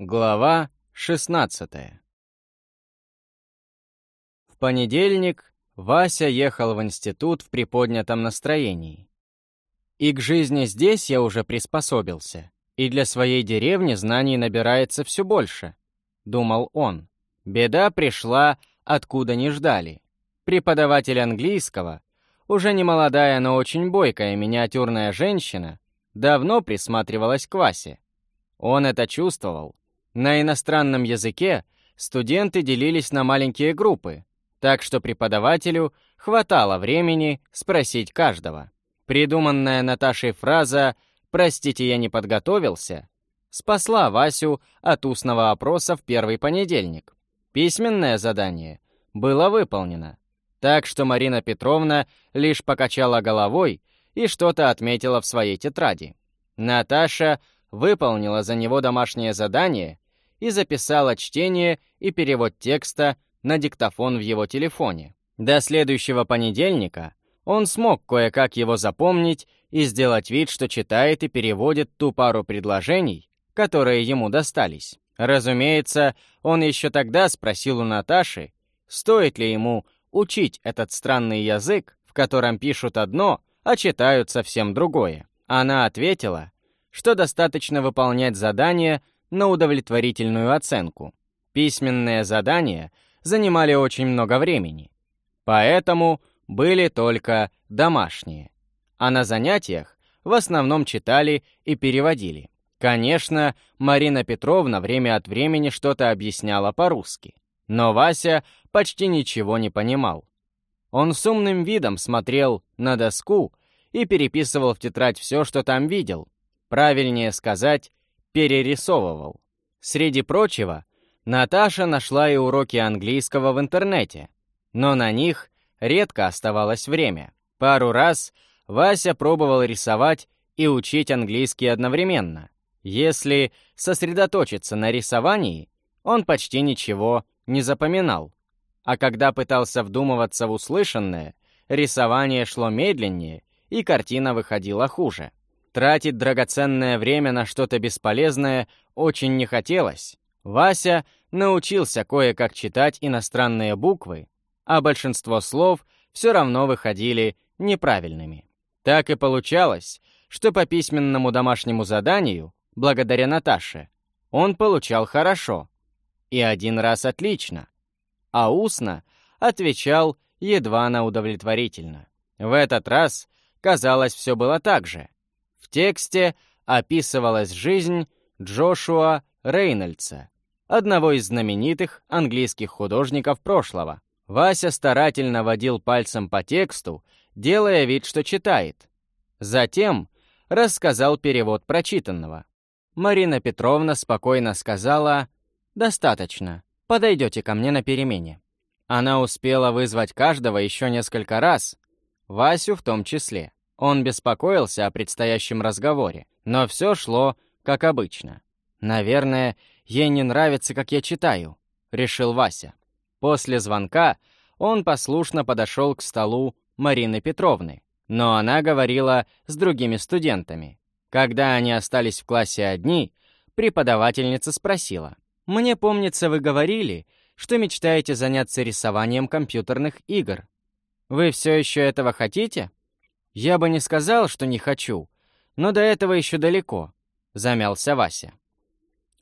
Глава 16 В понедельник Вася ехал в институт в приподнятом настроении. И к жизни здесь я уже приспособился, и для своей деревни знаний набирается все больше, думал он. Беда пришла, откуда не ждали. Преподаватель английского, уже не молодая, но очень бойкая миниатюрная женщина, давно присматривалась к Васе. Он это чувствовал. На иностранном языке студенты делились на маленькие группы, так что преподавателю хватало времени спросить каждого. Придуманная Наташей фраза «Простите, я не подготовился» спасла Васю от устного опроса в первый понедельник. Письменное задание было выполнено, так что Марина Петровна лишь покачала головой и что-то отметила в своей тетради. Наташа выполнила за него домашнее задание и записала чтение и перевод текста на диктофон в его телефоне. До следующего понедельника он смог кое-как его запомнить и сделать вид, что читает и переводит ту пару предложений, которые ему достались. Разумеется, он еще тогда спросил у Наташи, стоит ли ему учить этот странный язык, в котором пишут одно, а читают совсем другое. Она ответила, что достаточно выполнять задания на удовлетворительную оценку. Письменные задания занимали очень много времени, поэтому были только домашние, а на занятиях в основном читали и переводили. Конечно, Марина Петровна время от времени что-то объясняла по-русски, но Вася почти ничего не понимал. Он с умным видом смотрел на доску и переписывал в тетрадь все, что там видел. Правильнее сказать, перерисовывал. Среди прочего, Наташа нашла и уроки английского в интернете, но на них редко оставалось время. Пару раз Вася пробовал рисовать и учить английский одновременно. Если сосредоточиться на рисовании, он почти ничего не запоминал. А когда пытался вдумываться в услышанное, рисование шло медленнее, и картина выходила хуже. Тратить драгоценное время на что-то бесполезное очень не хотелось. Вася научился кое-как читать иностранные буквы, а большинство слов все равно выходили неправильными. Так и получалось, что по письменному домашнему заданию, благодаря Наташе, он получал хорошо, и один раз отлично, а устно отвечал едва на удовлетворительно. В этот раз, казалось, все было так же. В тексте описывалась жизнь Джошуа Рейнольдса, одного из знаменитых английских художников прошлого. Вася старательно водил пальцем по тексту, делая вид, что читает. Затем рассказал перевод прочитанного. Марина Петровна спокойно сказала «Достаточно. Подойдете ко мне на перемене». Она успела вызвать каждого еще несколько раз, Васю в том числе. Он беспокоился о предстоящем разговоре, но все шло как обычно. «Наверное, ей не нравится, как я читаю», — решил Вася. После звонка он послушно подошел к столу Марины Петровны, но она говорила с другими студентами. Когда они остались в классе одни, преподавательница спросила, мне помнится, вы говорили, что мечтаете заняться рисованием компьютерных игр. Вы все еще этого хотите? Я бы не сказал, что не хочу, но до этого еще далеко, замялся Вася.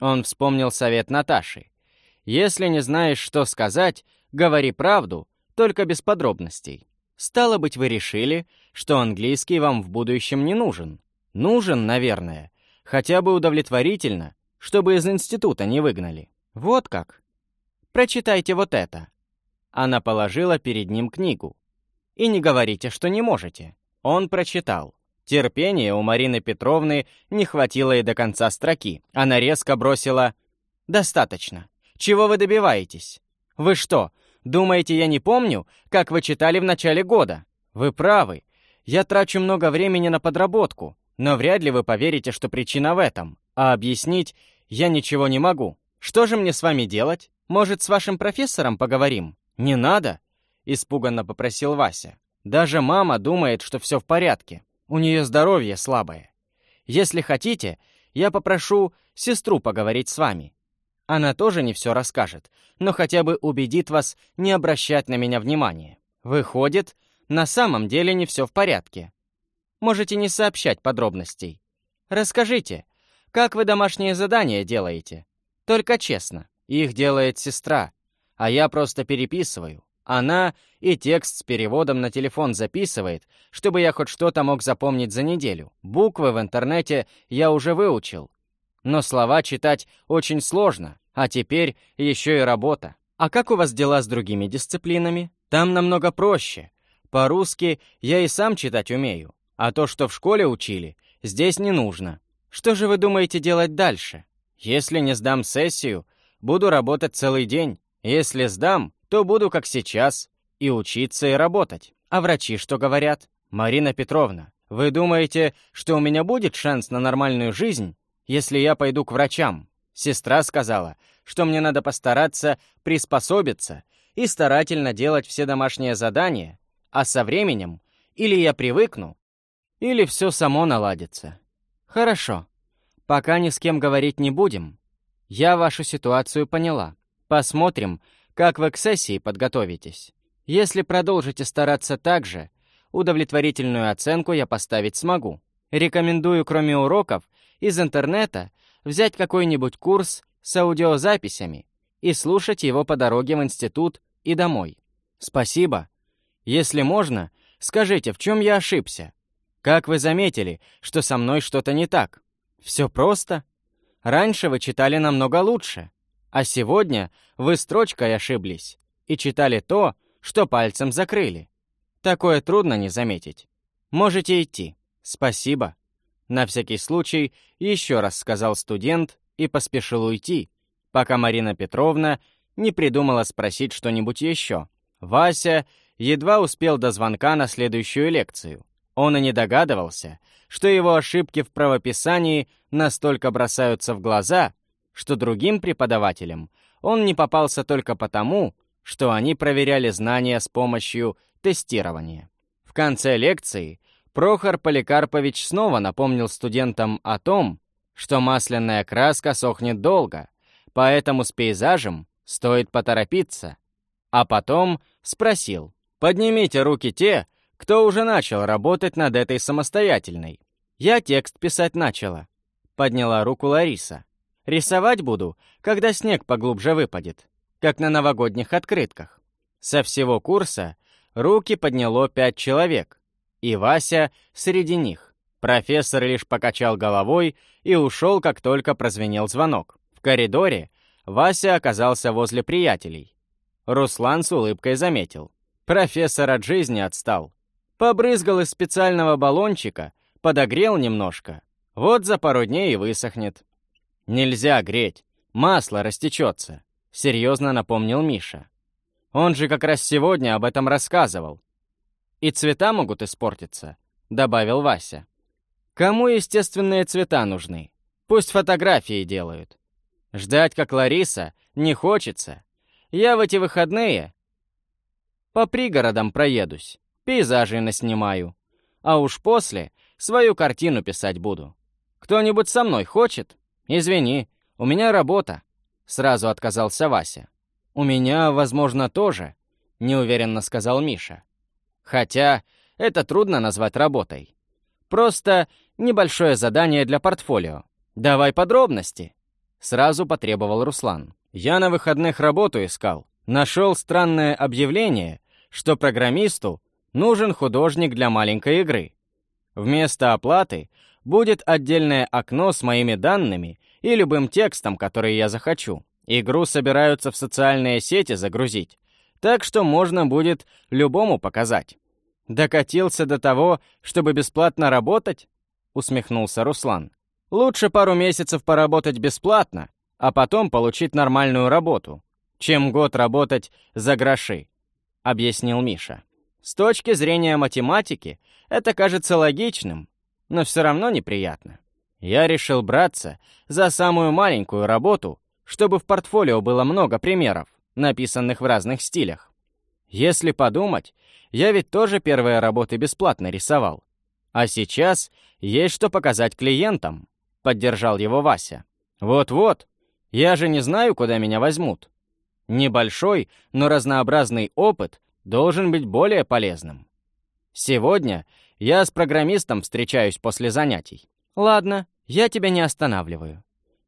Он вспомнил совет Наташи. Если не знаешь, что сказать, говори правду, только без подробностей. Стало быть, вы решили, что английский вам в будущем не нужен. Нужен, наверное, хотя бы удовлетворительно, чтобы из института не выгнали. Вот как. Прочитайте вот это. Она положила перед ним книгу. И не говорите, что не можете. Он прочитал. Терпения у Марины Петровны не хватило и до конца строки. Она резко бросила «Достаточно. Чего вы добиваетесь? Вы что, думаете, я не помню, как вы читали в начале года? Вы правы. Я трачу много времени на подработку, но вряд ли вы поверите, что причина в этом. А объяснить я ничего не могу. Что же мне с вами делать? Может, с вашим профессором поговорим? Не надо, испуганно попросил Вася. Даже мама думает, что все в порядке. У нее здоровье слабое. Если хотите, я попрошу сестру поговорить с вами. Она тоже не все расскажет, но хотя бы убедит вас не обращать на меня внимания. Выходит, на самом деле не все в порядке. Можете не сообщать подробностей. Расскажите, как вы домашние задания делаете? Только честно. Их делает сестра, а я просто переписываю. Она и текст с переводом на телефон записывает, чтобы я хоть что-то мог запомнить за неделю. Буквы в интернете я уже выучил. Но слова читать очень сложно, а теперь еще и работа. А как у вас дела с другими дисциплинами? Там намного проще. По-русски я и сам читать умею, а то, что в школе учили, здесь не нужно. Что же вы думаете делать дальше? Если не сдам сессию, буду работать целый день. Если сдам, то буду как сейчас, и учиться, и работать. А врачи что говорят? Марина Петровна, вы думаете, что у меня будет шанс на нормальную жизнь, если я пойду к врачам? Сестра сказала, что мне надо постараться приспособиться и старательно делать все домашние задания, а со временем или я привыкну, или все само наладится. Хорошо. Пока ни с кем говорить не будем. Я вашу ситуацию поняла. Посмотрим, как вы к сессии подготовитесь. Если продолжите стараться так же, удовлетворительную оценку я поставить смогу. Рекомендую, кроме уроков, из интернета взять какой-нибудь курс с аудиозаписями и слушать его по дороге в институт и домой. Спасибо. Если можно, скажите, в чем я ошибся? Как вы заметили, что со мной что-то не так? Все просто. Раньше вы читали намного лучше. А сегодня вы строчкой ошиблись и читали то, что пальцем закрыли. Такое трудно не заметить. Можете идти. Спасибо. На всякий случай еще раз сказал студент и поспешил уйти, пока Марина Петровна не придумала спросить что-нибудь еще. Вася едва успел до звонка на следующую лекцию. Он и не догадывался, что его ошибки в правописании настолько бросаются в глаза, что другим преподавателям он не попался только потому, что они проверяли знания с помощью тестирования. В конце лекции Прохор Поликарпович снова напомнил студентам о том, что масляная краска сохнет долго, поэтому с пейзажем стоит поторопиться. А потом спросил, поднимите руки те, кто уже начал работать над этой самостоятельной. Я текст писать начала. Подняла руку Лариса. Рисовать буду, когда снег поглубже выпадет, как на новогодних открытках. Со всего курса руки подняло пять человек, и Вася среди них. Профессор лишь покачал головой и ушел, как только прозвенел звонок. В коридоре Вася оказался возле приятелей. Руслан с улыбкой заметил. Профессор от жизни отстал. Побрызгал из специального баллончика, подогрел немножко. Вот за пару дней и высохнет. «Нельзя греть, масло растечется», — серьезно напомнил Миша. «Он же как раз сегодня об этом рассказывал». «И цвета могут испортиться», — добавил Вася. «Кому естественные цвета нужны? Пусть фотографии делают. Ждать, как Лариса, не хочется. Я в эти выходные по пригородам проедусь, пейзажи наснимаю, а уж после свою картину писать буду. Кто-нибудь со мной хочет?» «Извини, у меня работа», — сразу отказался Вася. «У меня, возможно, тоже», — неуверенно сказал Миша. «Хотя это трудно назвать работой. Просто небольшое задание для портфолио. Давай подробности», — сразу потребовал Руслан. «Я на выходных работу искал. Нашел странное объявление, что программисту нужен художник для маленькой игры. Вместо оплаты будет отдельное окно с моими данными и любым текстом, который я захочу. Игру собираются в социальные сети загрузить, так что можно будет любому показать. «Докатился до того, чтобы бесплатно работать?» — усмехнулся Руслан. «Лучше пару месяцев поработать бесплатно, а потом получить нормальную работу, чем год работать за гроши», — объяснил Миша. «С точки зрения математики это кажется логичным, но все равно неприятно. Я решил браться за самую маленькую работу, чтобы в портфолио было много примеров, написанных в разных стилях. Если подумать, я ведь тоже первые работы бесплатно рисовал. А сейчас есть что показать клиентам, поддержал его Вася. Вот-вот, Я же не знаю, куда меня возьмут. Небольшой, но разнообразный опыт должен быть более полезным. Сегодня я с программистом встречаюсь после занятий. Ладно, я тебя не останавливаю.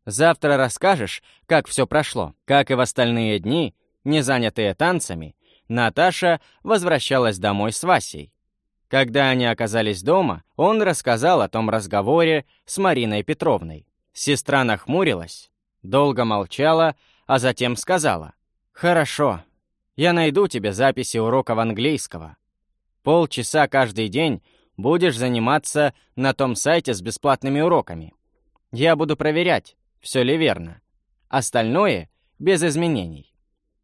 Завтра расскажешь, как все прошло. Как и в остальные дни, не занятые танцами, Наташа возвращалась домой с Васей. Когда они оказались дома, он рассказал о том разговоре с Мариной Петровной. Сестра нахмурилась, долго молчала, а затем сказала, «Хорошо, я найду тебе записи уроков английского. Полчаса каждый день будешь заниматься на том сайте с бесплатными уроками. Я буду проверять, все ли верно. Остальное — без изменений.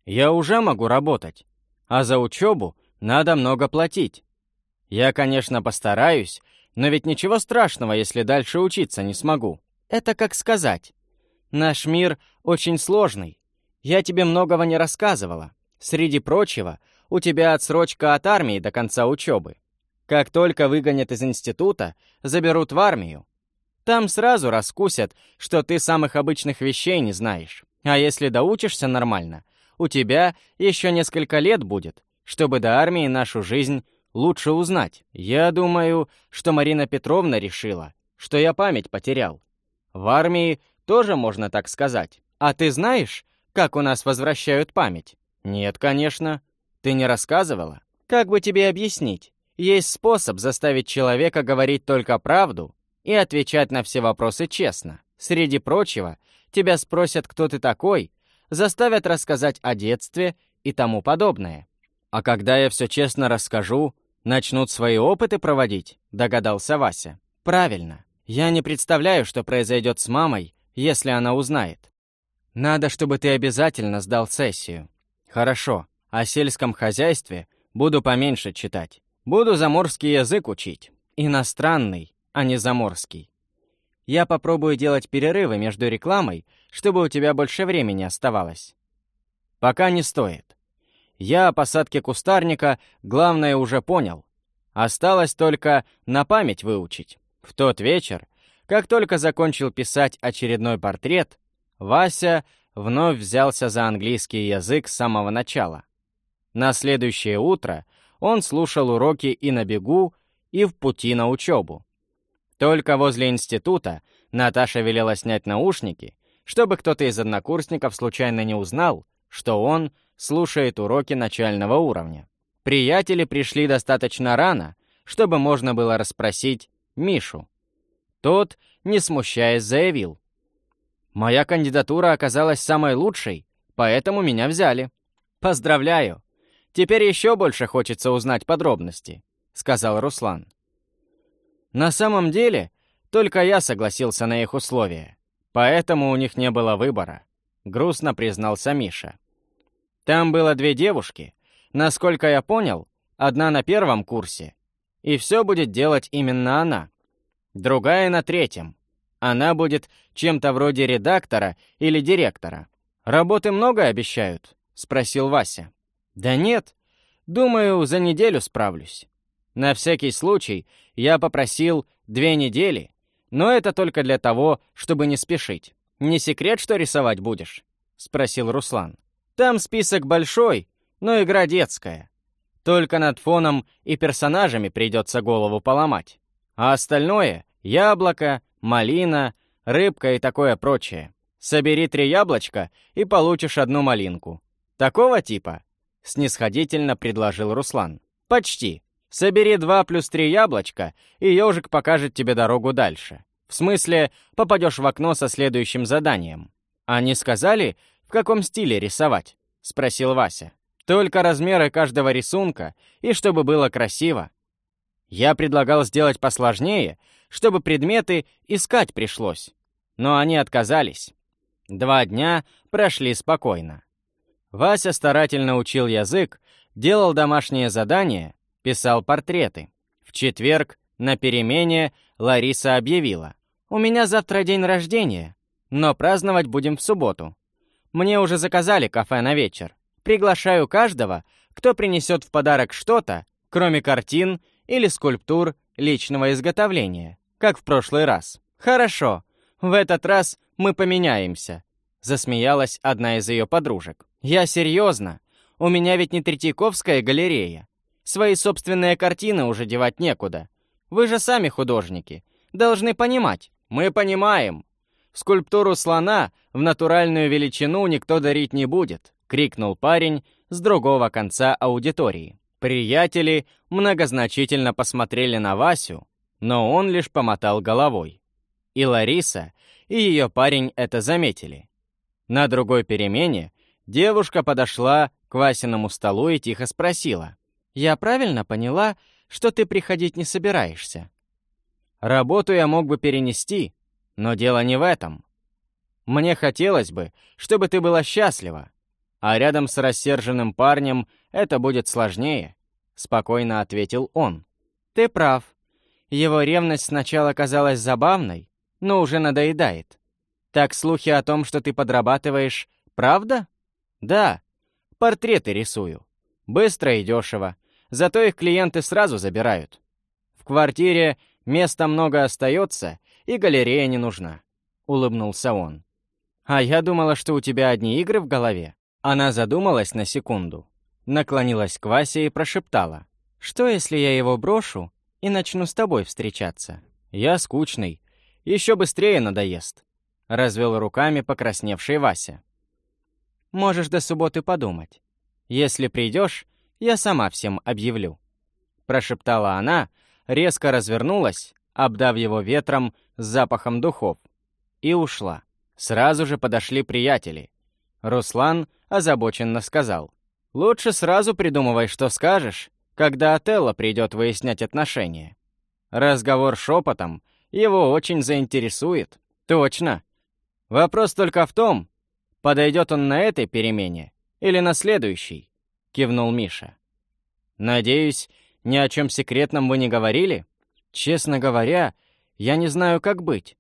Я уже могу работать, а за учебу надо много платить. Я, конечно, постараюсь, но ведь ничего страшного, если дальше учиться не смогу. Это как сказать. Наш мир очень сложный. Я тебе многого не рассказывала. Среди прочего, у тебя отсрочка от армии до конца учебы. Как только выгонят из института, заберут в армию. Там сразу раскусят, что ты самых обычных вещей не знаешь. А если доучишься нормально, у тебя еще несколько лет будет, чтобы до армии нашу жизнь лучше узнать. Я думаю, что Марина Петровна решила, что я память потерял. В армии тоже можно так сказать. А ты знаешь, как у нас возвращают память? Нет, конечно. Ты не рассказывала? Как бы тебе объяснить? Есть способ заставить человека говорить только правду и отвечать на все вопросы честно. Среди прочего, тебя спросят, кто ты такой, заставят рассказать о детстве и тому подобное. А когда я все честно расскажу, начнут свои опыты проводить, догадался Вася. Правильно. Я не представляю, что произойдет с мамой, если она узнает. Надо, чтобы ты обязательно сдал сессию. Хорошо. О сельском хозяйстве буду поменьше читать. Буду заморский язык учить. Иностранный, а не заморский. Я попробую делать перерывы между рекламой, чтобы у тебя больше времени оставалось. Пока не стоит. Я о посадке кустарника главное уже понял. Осталось только на память выучить. В тот вечер, как только закончил писать очередной портрет, Вася вновь взялся за английский язык с самого начала. На следующее утро он слушал уроки и на бегу, и в пути на учебу. Только возле института Наташа велела снять наушники, чтобы кто-то из однокурсников случайно не узнал, что он слушает уроки начального уровня. Приятели пришли достаточно рано, чтобы можно было расспросить Мишу. Тот, не смущаясь, заявил. «Моя кандидатура оказалась самой лучшей, поэтому меня взяли. Поздравляю! Теперь еще больше хочется узнать подробности», — сказал Руслан. На самом деле, только я согласился на их условия, поэтому у них не было выбора, грустно признался Миша. Там было две девушки, насколько я понял, одна на первом курсе, и все будет делать именно она. Другая на третьем. Она будет чем-то вроде редактора или директора. «Работы много обещают?» — спросил Вася. «Да нет. Думаю, за неделю справлюсь. На всякий случай я попросил две недели, но это только для того, чтобы не спешить. Не секрет, что рисовать будешь?» — спросил Руслан. «Там список большой, но игра детская. Только над фоном и персонажами придется голову поломать. А остальное — яблоко, малина, рыбка и такое прочее. Собери три яблочка и получишь одну малинку. Такого типа?» — снисходительно предложил Руслан. «Почти. Собери два плюс три яблочка, и ежик покажет тебе дорогу дальше. В смысле, попадешь в окно со следующим заданием. Они сказали, в каком стиле рисовать?» — спросил Вася. «Только размеры каждого рисунка, и чтобы было красиво. Я предлагал сделать посложнее, чтобы предметы искать пришлось. Но они отказались. Два дня прошли спокойно. Вася старательно учил язык, делал домашние задания, писал портреты. В четверг на перемене Лариса объявила. «У меня завтра день рождения, но праздновать будем в субботу. Мне уже заказали кафе на вечер. Приглашаю каждого, кто принесет в подарок что-то, кроме картин или скульптур личного изготовления, как в прошлый раз. Хорошо, в этот раз мы поменяемся. Засмеялась одна из ее подружек. «Я серьезно. У меня ведь не Третьяковская галерея. Свои собственные картины уже девать некуда. Вы же сами художники. Должны понимать. Мы понимаем. Скульптуру слона в натуральную величину никто дарить не будет», — крикнул парень с другого конца аудитории. Приятели многозначительно посмотрели на Васю, но он лишь помотал головой. И Лариса, и ее парень это заметили. На другой перемене девушка подошла к Васиному столу и тихо спросила. «Я правильно поняла, что ты приходить не собираешься?» «Работу я мог бы перенести, но дело не в этом. Мне хотелось бы, чтобы ты была счастлива, а рядом с рассерженным парнем это будет сложнее», — спокойно ответил он. «Ты прав. Его ревность сначала казалась забавной, но уже надоедает. Так слухи о том, что ты подрабатываешь, правда? Да. Портреты рисую. Быстро и дешево. Зато их клиенты сразу забирают. В квартире места много остается, и галерея не нужна. Улыбнулся он. А я думала, что у тебя одни игры в голове. Она задумалась на секунду, наклонилась к Васе и прошептала. «Что, если я его брошу и начну с тобой встречаться? Я скучный. Еще быстрее надоест развел руками покрасневший Вася. «Можешь до субботы подумать. Если придешь, я сама всем объявлю», — прошептала она, резко развернулась, обдав его ветром с запахом духов, и ушла. Сразу же подошли приятели. Руслан озабоченно сказал, «Лучше сразу придумывай, что скажешь, когда Отелло придет выяснять отношения. Разговор шепотом его очень заинтересует». «Точно», Вопрос только в том, подойдет он на этой перемене или на следующей, кивнул Миша. Надеюсь, ни о чем секретном вы не говорили? Честно говоря, я не знаю, как быть.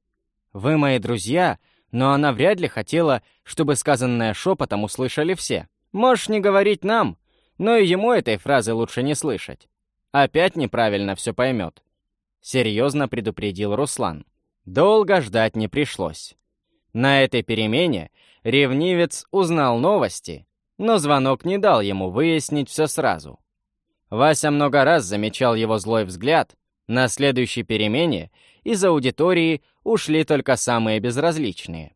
Вы мои друзья, но она вряд ли хотела, чтобы сказанное шепотом услышали все. Можешь не говорить нам, но и ему этой фразы лучше не слышать. Опять неправильно все поймет. Серьезно предупредил Руслан. Долго ждать не пришлось. На этой перемене ревнивец узнал новости, но звонок не дал ему выяснить все сразу. Вася много раз замечал его злой взгляд. На следующей перемене из аудитории ушли только самые безразличные.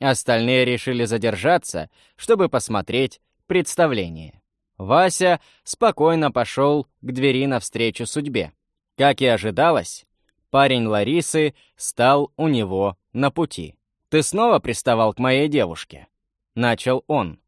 Остальные решили задержаться, чтобы посмотреть представление. Вася спокойно пошел к двери навстречу судьбе. Как и ожидалось, парень Ларисы стал у него на пути. «Ты снова приставал к моей девушке?» — начал он.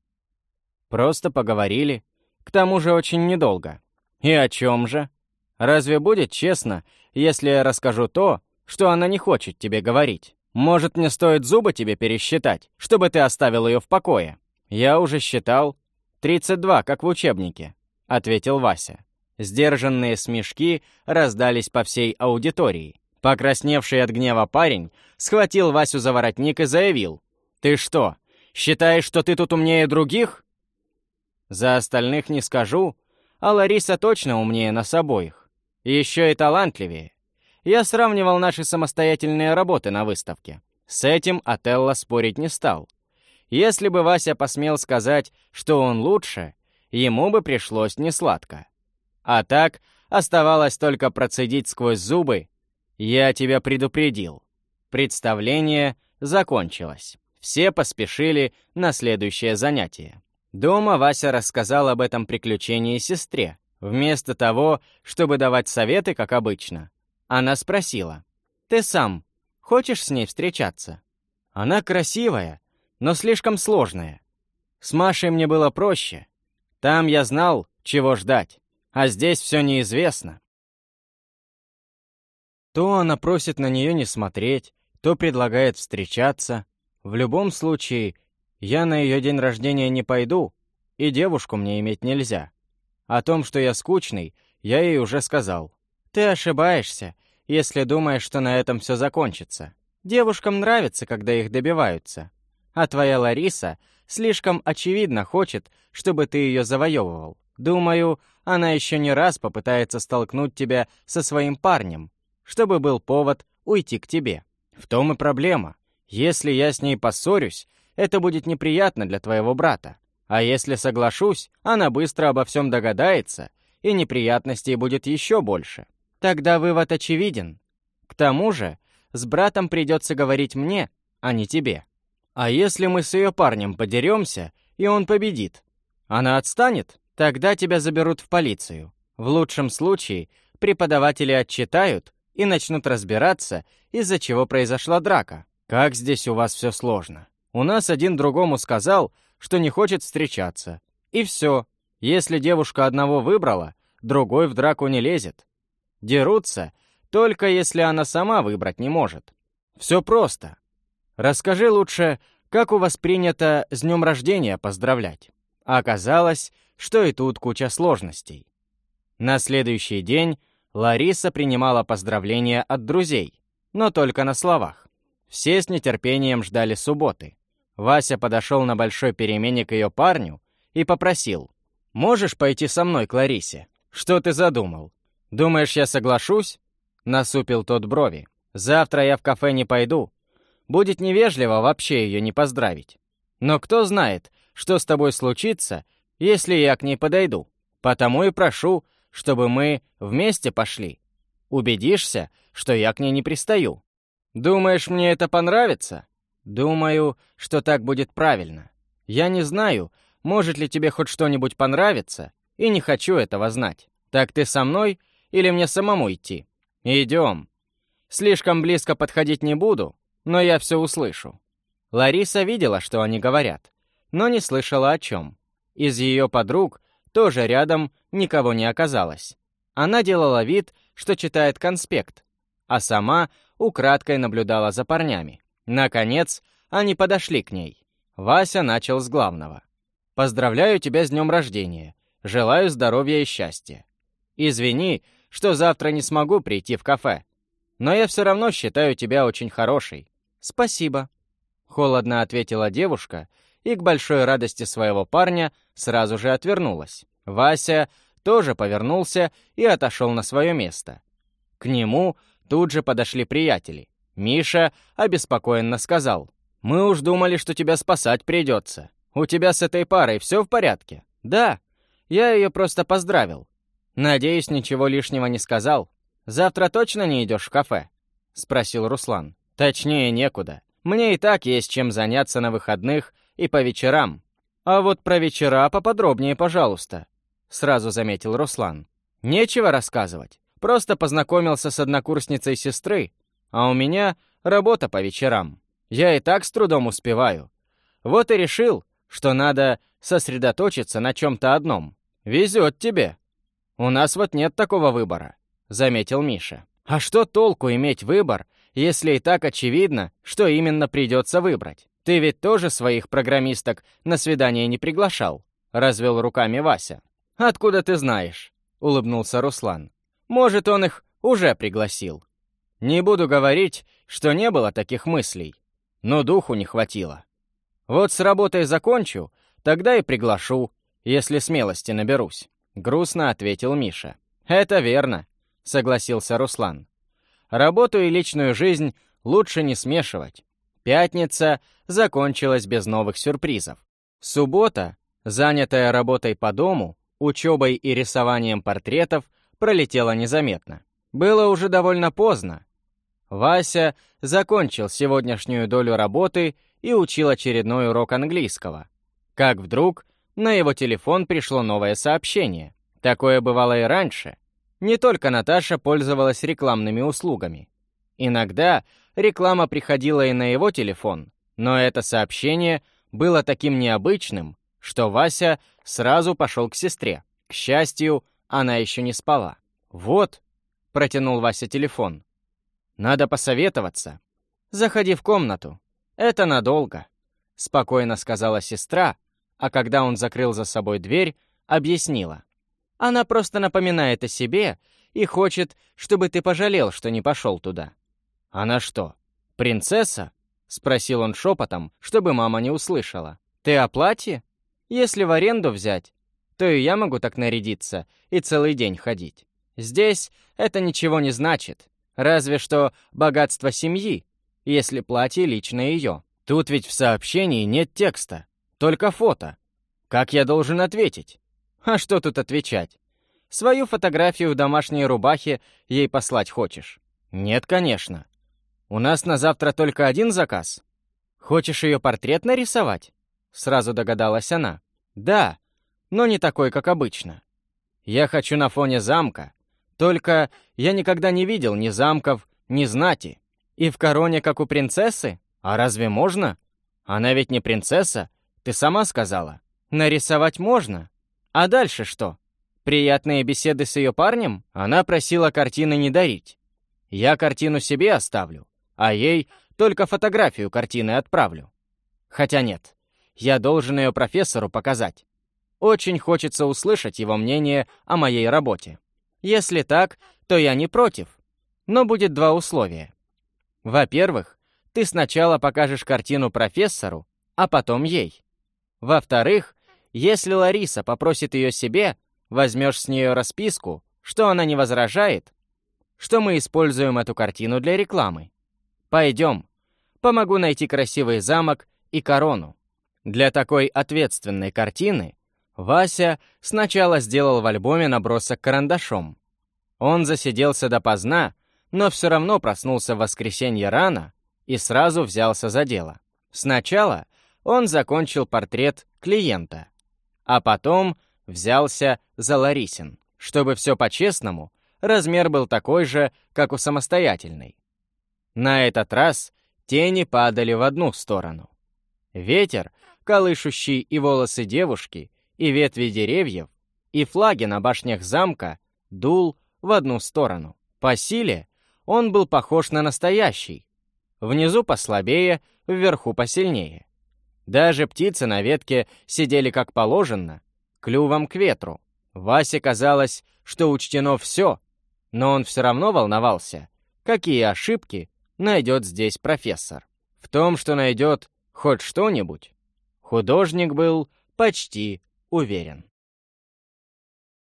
«Просто поговорили. К тому же очень недолго. И о чем же? Разве будет честно, если я расскажу то, что она не хочет тебе говорить? Может, мне стоит зубы тебе пересчитать, чтобы ты оставил ее в покое?» «Я уже считал. 32, как в учебнике», — ответил Вася. Сдержанные смешки раздались по всей аудитории. Покрасневший от гнева парень схватил Васю за воротник и заявил. «Ты что, считаешь, что ты тут умнее других?» «За остальных не скажу, а Лариса точно умнее нас обоих. Еще и талантливее. Я сравнивал наши самостоятельные работы на выставке. С этим Отелло спорить не стал. Если бы Вася посмел сказать, что он лучше, ему бы пришлось несладко. А так оставалось только процедить сквозь зубы «Я тебя предупредил». Представление закончилось. Все поспешили на следующее занятие. Дома Вася рассказал об этом приключении сестре. Вместо того, чтобы давать советы, как обычно, она спросила, «Ты сам хочешь с ней встречаться?» Она красивая, но слишком сложная. С Машей мне было проще. Там я знал, чего ждать, а здесь все неизвестно. То она просит на нее не смотреть, то предлагает встречаться. В любом случае, я на ее день рождения не пойду, и девушку мне иметь нельзя. О том, что я скучный, я ей уже сказал. Ты ошибаешься, если думаешь, что на этом все закончится. Девушкам нравится, когда их добиваются. А твоя Лариса слишком очевидно хочет, чтобы ты ее завоевывал. Думаю, она еще не раз попытается столкнуть тебя со своим парнем, чтобы был повод уйти к тебе. В том и проблема. Если я с ней поссорюсь, это будет неприятно для твоего брата. А если соглашусь, она быстро обо всем догадается, и неприятностей будет еще больше. Тогда вывод очевиден. К тому же, с братом придется говорить мне, а не тебе. А если мы с ее парнем подеремся, и он победит? Она отстанет? Тогда тебя заберут в полицию. В лучшем случае преподаватели отчитают и начнут разбираться, из-за чего произошла драка. Как здесь у вас все сложно. У нас один другому сказал, что не хочет встречаться. И все. Если девушка одного выбрала, другой в драку не лезет. Дерутся, только если она сама выбрать не может. Все просто. Расскажи лучше, как у вас принято с днем рождения поздравлять. оказалось, что и тут куча сложностей. На следующий день Лариса принимала поздравления от друзей, но только на словах. Все с нетерпением ждали субботы. Вася подошел на большой перемене к ее парню и попросил. «Можешь пойти со мной к Ларисе? Что ты задумал? Думаешь, я соглашусь?» Насупил тот брови. «Завтра я в кафе не пойду. Будет невежливо вообще ее не поздравить. Но кто знает, что с тобой случится, если я к ней подойду. Потому и прошу, чтобы мы вместе пошли. Убедишься, что я к ней не пристаю. Думаешь, мне это понравится? Думаю, что так будет правильно. Я не знаю, может ли тебе хоть что-нибудь понравиться, и не хочу этого знать. Так ты со мной или мне самому идти? Идем. Слишком близко подходить не буду, но я все услышу. Лариса видела, что они говорят, но не слышала о чем. Из ее подруг тоже рядом никого не оказалось. Она делала вид, что читает конспект, а сама украдкой наблюдала за парнями. Наконец, они подошли к ней. Вася начал с главного. «Поздравляю тебя с днем рождения. Желаю здоровья и счастья. Извини, что завтра не смогу прийти в кафе. Но я все равно считаю тебя очень хорошей. Спасибо. Холодно ответила девушка и к большой радости своего парня сразу же отвернулась. Вася тоже повернулся и отошел на свое место. К нему тут же подошли приятели. Миша обеспокоенно сказал, «Мы уж думали, что тебя спасать придется. У тебя с этой парой все в порядке?» «Да, я ее просто поздравил. «Надеюсь, ничего лишнего не сказал. Завтра точно не идешь в кафе?» — спросил Руслан. «Точнее, некуда. Мне и так есть чем заняться на выходных и по вечерам. А вот про вечера поподробнее, пожалуйста», — сразу заметил Руслан. «Нечего рассказывать. Просто познакомился с однокурсницей сестры, а у меня работа по вечерам. Я и так с трудом успеваю. Вот и решил, что надо сосредоточиться на чем-то одном. Везет тебе!» «У нас вот нет такого выбора», — заметил Миша. «А что толку иметь выбор, если и так очевидно, что именно придется выбрать? Ты ведь тоже своих программисток на свидание не приглашал?» — развел руками Вася. «Откуда ты знаешь?» — улыбнулся Руслан. «Может, он их уже пригласил. Не буду говорить, что не было таких мыслей, но духу не хватило. Вот с работой закончу, тогда и приглашу, если смелости наберусь». — грустно ответил Миша. «Это верно», — согласился Руслан. «Работу и личную жизнь лучше не смешивать. Пятница закончилась без новых сюрпризов. Суббота, занятая работой по дому, учебой и рисованием портретов, пролетела незаметно. Было уже довольно поздно. Вася закончил сегодняшнюю долю работы и учил очередной урок английского. Как вдруг на его телефон пришло новое сообщение. Такое бывало и раньше. Не только Наташа пользовалась рекламными услугами. Иногда реклама приходила и на его телефон, но это сообщение было таким необычным, что Вася сразу пошел к сестре. К счастью, она еще не спала. «Вот», — протянул Вася телефон, — «надо посоветоваться. Заходи в комнату. Это надолго», — спокойно сказала сестра, а когда он закрыл за собой дверь, объяснила. Она просто напоминает о себе и хочет, чтобы ты пожалел, что не пошел туда. Она что, принцесса? Спросил он шепотом, чтобы мама не услышала. Ты о платье? Если в аренду взять, то и я могу так нарядиться и целый день ходить. Здесь это ничего не значит, разве что богатство семьи, если платье лично ее. Тут ведь в сообщении нет текста, только фото. Как я должен ответить? А что тут отвечать? Свою фотографию в домашней рубахе ей послать хочешь? Нет, конечно. У нас на завтра только один заказ. Хочешь ее портрет нарисовать? Сразу догадалась она. Да, но не такой, как обычно. Я хочу на фоне замка. Только я никогда не видел ни замков, ни знати. И в короне, как у принцессы? А разве можно? Она ведь не принцесса, ты сама сказала. Нарисовать можно. А дальше что? Приятные беседы с ее парнем? Она просила картины не дарить. Я картину себе оставлю, а ей только фотографию картины отправлю. Хотя нет, я должен ее профессору показать. Очень хочется услышать его мнение о моей работе. Если так, то я не против. Но будет два условия. Во-первых, ты сначала покажешь картину профессору, а потом ей. Во-вторых, если Лариса попросит ее себе, возьмешь с нее расписку, что она не возражает, что мы используем эту картину для рекламы. Пойдем. Помогу найти красивый замок и корону. Для такой ответственной картины Вася сначала сделал в альбоме набросок карандашом. Он засиделся допоздна, но все равно проснулся в воскресенье рано и сразу взялся за дело. Сначала он закончил портрет клиента, а потом взялся за Ларисин. Чтобы все по-честному, размер был такой же, как у самостоятельной. На этот раз тени падали в одну сторону. Ветер, колышущий и волосы девушки, и ветви деревьев, и флаги на башнях замка дул в одну сторону. По силе он был похож на настоящий. Внизу послабее, вверху посильнее. Даже птицы на ветке сидели как положено, клювом к ветру. Васе казалось, что учтено все, но он все равно волновался, какие ошибки найдет здесь профессор. В том, что найдет хоть что-нибудь, художник был почти уверен.